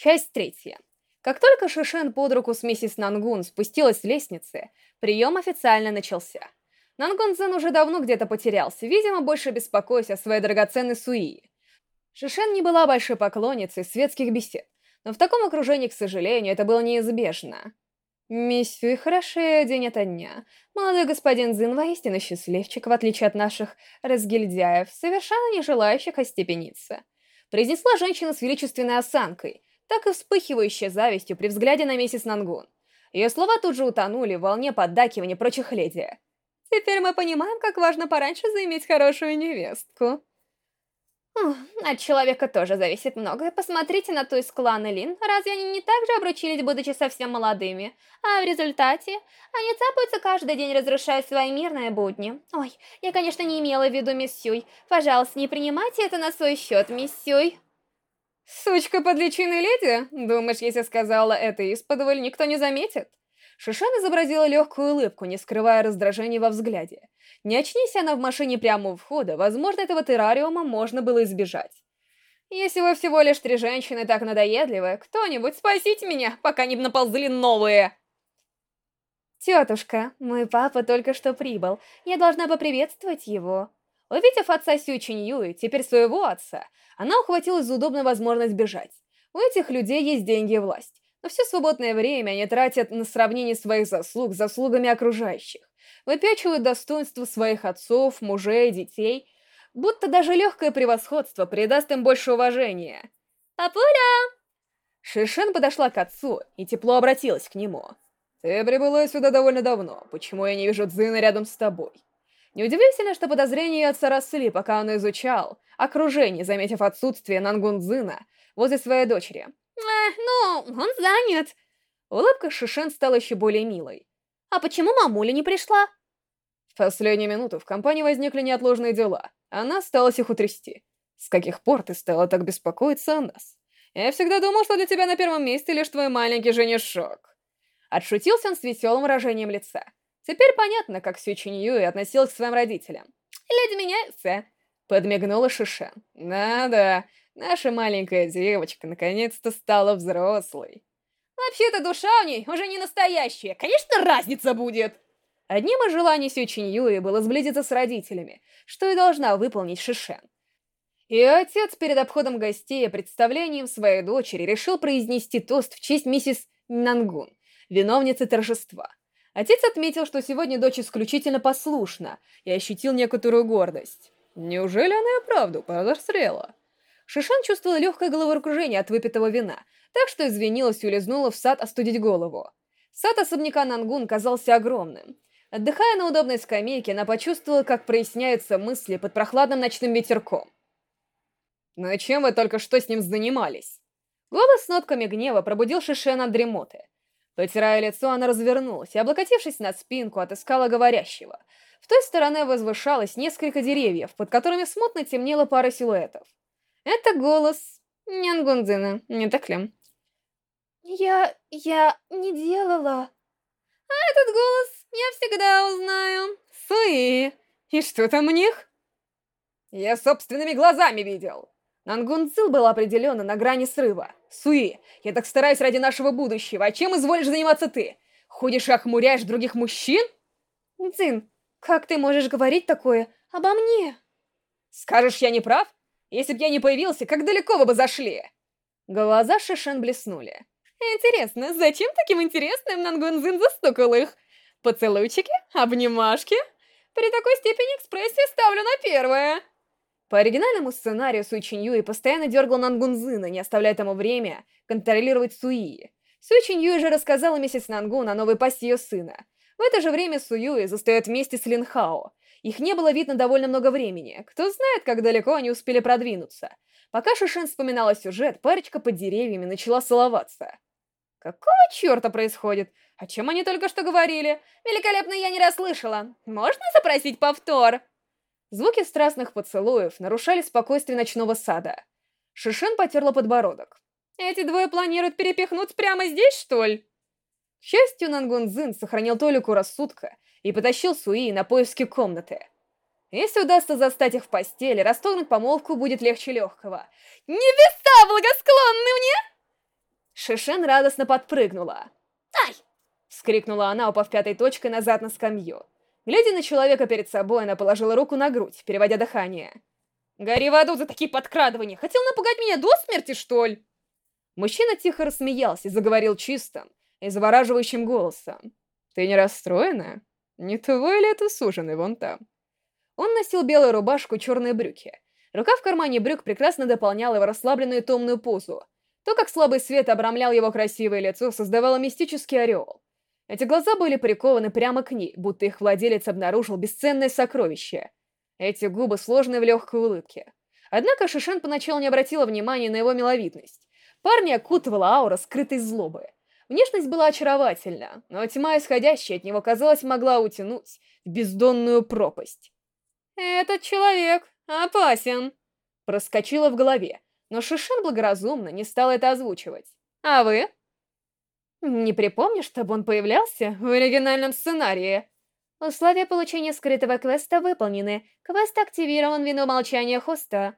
Часть третья. Как только Шишен под руку с миссис Нангун спустилась с лестницы, прием официально начался. Нангун Цзэн уже давно где-то потерялся, видимо, больше беспокоясь о своей драгоценной Суи. Шишен не была большой поклонницей светских бесед, но в таком окружении, к сожалению, это было неизбежно. Мисс Сюй хорошея день ото дня. Молодой господин Зин воистину счастливчик, в отличие от наших разгильдяев, совершенно не желающих остепениться. Произнесла женщина с величественной осанкой, так и вспыхивающая завистью при взгляде на миссис Нангун. Ее слова тут же утонули в волне поддакивания прочих леди. «Теперь мы понимаем, как важно пораньше заиметь хорошую невестку». от человека тоже зависит многое. Посмотрите на ту из клана Лин. Разве они не так же обручились, будучи совсем молодыми? А в результате они цапаются каждый день, разрушая свои мирные будни. Ой, я, конечно, не имела в виду мисс Сюй. Пожалуйста, не принимайте это на свой счет, мисс Сюй. «Сучка под личиной леди? Думаешь, если сказала это исподволь, никто не заметит?» Шишан изобразила легкую улыбку, не скрывая раздражения во взгляде. Не очнись она в машине прямо у входа, возможно, этого террариума можно было избежать. «Если вы всего лишь три женщины так надоедливы, кто-нибудь спасите меня, пока не наползли новые!» «Тетушка, мой папа только что прибыл. Я должна поприветствовать его». Увидев отца Сю Юи, теперь своего отца, она ухватилась за удобную возможность бежать. У этих людей есть деньги и власть, но все свободное время они тратят на сравнение своих заслуг с заслугами окружающих, выпячивают достоинство своих отцов, мужей, детей, будто даже легкое превосходство придаст им больше уважения. «Папуля!» Шишен подошла к отцу и тепло обратилась к нему. «Ты прибыла сюда довольно давно. Почему я не вижу Дзина рядом с тобой?» Неудивительно, что подозрения отца росли, пока он изучал окружение, заметив отсутствие Нангунзына возле своей дочери. «Эх, ну, он занят!» Улыбка Шишен стала еще более милой. «А почему мамуля не пришла?» В последнюю минуту в компании возникли неотложные дела. Она осталась их утрясти. «С каких пор ты стала так беспокоиться о нас? Я всегда думал, что для тебя на первом месте лишь твой маленький женишок». Отшутился он с веселым выражением лица. Теперь понятно, как Сю Чинь Юй относилась к своим родителям. «Леди меняется», — подмигнула Шишен. «Да-да, наша маленькая девочка наконец-то стала взрослой». «Вообще-то душа у ней уже не настоящая, конечно, разница будет!» Одним из желаний Сю Чинь Юи было сблизиться с родителями, что и должна выполнить Шишен. И отец перед обходом гостей и представлением своей дочери решил произнести тост в честь миссис Нангун, виновницы торжества. Отец отметил, что сегодня дочь исключительно послушна, и ощутил некоторую гордость. Неужели она и правду подозрела? Шишан чувствовала легкое головокружение от выпитого вина, так что извинилась и улизнула в сад остудить голову. Сад особняка Нангун казался огромным. Отдыхая на удобной скамейке, она почувствовала, как проясняются мысли под прохладным ночным ветерком. «Ну и чем вы только что с ним занимались?» Голос с нотками гнева пробудил Шишен от дремоты. Потирая лицо, она развернулась и, облокотившись на спинку, отыскала говорящего. В той стороне возвышалось несколько деревьев, под которыми смутно темнела пара силуэтов. Это голос Нянгундзина, не так ли? Я... я не делала. А этот голос я всегда узнаю. Суи. И что там у них? Я собственными глазами видел. Нангунцил был определенно на грани срыва. Суи, я так стараюсь ради нашего будущего, а чем изволишь заниматься ты? Ходишь и охмуряешь других мужчин? Цин, как ты можешь говорить такое обо мне? Скажешь, я не прав? Если б я не появился, как далеко вы бы зашли? Глаза Шишен блеснули. Интересно, зачем таким интересным Нангунзин застукал их? Поцелуйчики? Обнимашки? При такой степени экспрессии ставлю на первое. По оригинальному сценарию Суи Чинь Юй постоянно дергал Нангунзына, не оставляя тому время контролировать Суи. Суи Чинь Юй же рассказала миссис Нангун о новой пасти ее сына. В это же время Суюи застает вместе с Лин Хао. Их не было видно довольно много времени. Кто знает, как далеко они успели продвинуться. Пока Шишин вспоминала сюжет, парочка под деревьями начала целоваться. Какого черта происходит? О чем они только что говорили? Великолепно я не расслышала. Можно запросить повтор? Звуки страстных поцелуев нарушали спокойствие ночного сада. Шишин потерла подбородок. «Эти двое планируют перепихнуть прямо здесь, что ли?» К счастью, Нангунзин сохранил толику рассудка и потащил Суи на поиски комнаты. Если удастся застать их в постели, расторгнуть помолвку будет легче легкого. «Невеста благосклонны мне!» Шишен радостно подпрыгнула. «Ай!» — вскрикнула она, упав пятой точкой назад на скамью. Глядя на человека перед собой, она положила руку на грудь, переводя дыхание. «Гори в аду за такие подкрадывания! Хотел напугать меня до смерти, что ли?» Мужчина тихо рассмеялся и заговорил чистым и завораживающим голосом. «Ты не расстроена? Не твой ли это суженый вон там?» Он носил белую рубашку и черные брюки. Рука в кармане брюк прекрасно дополняла его расслабленную томную позу. То, как слабый свет обрамлял его красивое лицо, создавало мистический ореол. Эти глаза были прикованы прямо к ней, будто их владелец обнаружил бесценное сокровище. Эти губы сложные в легкой улыбке. Однако Шишен поначалу не обратила внимания на его миловидность. Парня окутывала аура скрытой злобы. Внешность была очаровательна, но тьма, исходящая от него, казалось, могла утянуть в бездонную пропасть. «Этот человек опасен!» Проскочила в голове, но Шишин благоразумно не стал это озвучивать. «А вы?» «Не припомню, чтобы он появлялся в оригинальном сценарии». Условия получения скрытого квеста выполнены. Квест активирован ввиду молчания хоста.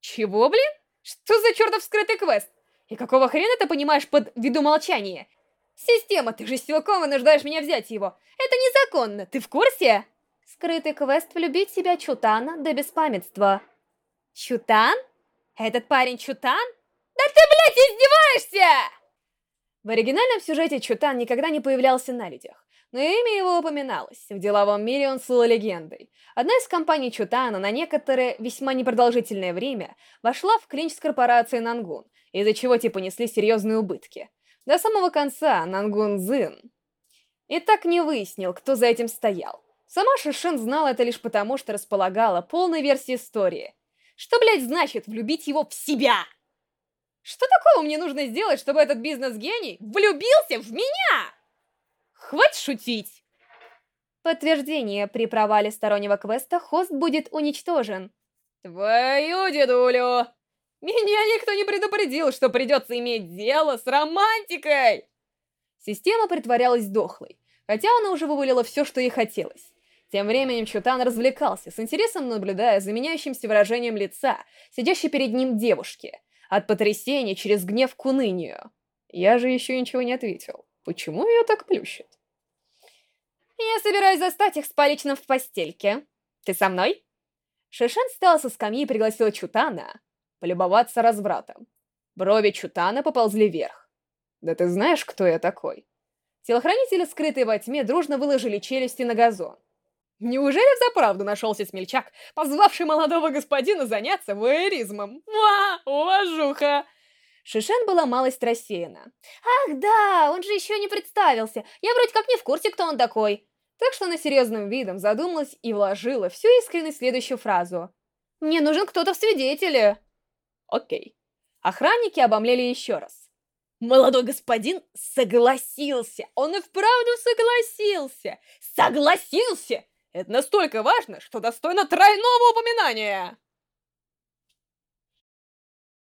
«Чего, блин? Что за чертов скрытый квест? И какого хрена ты понимаешь под виду молчания? Система, ты же силком вынуждаешь меня взять его. Это незаконно, ты в курсе? Скрытый квест влюбить себя Чутана до беспамятства. Чутан? Этот парень Чутан? Да ты, блядь, издеваешься! В оригинальном сюжете Чутан никогда не появлялся на людях, но имя его упоминалось. В деловом мире он слыл легендой. Одна из компаний Чутана на некоторое весьма непродолжительное время вошла в клинч с корпорацией Нангун, из-за чего те понесли серьезные убытки. До самого конца Нангун Зин и так не выяснил, кто за этим стоял. Сама Шишин знала это лишь потому, что располагала полной версией истории. Что, блядь, значит влюбить его в себя? Что такого мне нужно сделать, чтобы этот бизнес-гений влюбился в меня? Хватит шутить! Подтверждение, при провале стороннего квеста хост будет уничтожен. Твою дедулю! Меня никто не предупредил, что придется иметь дело с романтикой! Система притворялась дохлой, хотя она уже вывалила все, что ей хотелось. Тем временем Чутан развлекался, с интересом наблюдая за меняющимся выражением лица, сидящей перед ним девушки, от потрясения через гнев к унынию. Я же еще ничего не ответил. Почему ее так плющит? Я собираюсь застать их с поличным в постельке. Ты со мной? Шишен встал со скамьи и пригласил Чутана полюбоваться развратом. Брови Чутана поползли вверх. «Да ты знаешь, кто я такой?» Телохранители, скрытые во тьме, дружно выложили челюсти на газон. Неужели взаправду нашелся смельчак, позвавший молодого господина заняться воэризмом? Ма, уважуха! Шишен была малость рассеяна. «Ах да, он же еще не представился. Я вроде как не в курсе, кто он такой». Так что она серьезным видом задумалась и вложила всю искренность следующую фразу. «Мне нужен кто-то в свидетеле». Окей. Охранники обомлели еще раз. Молодой господин согласился. Он и вправду согласился. Согласился! Это настолько важно, что достойно тройного упоминания.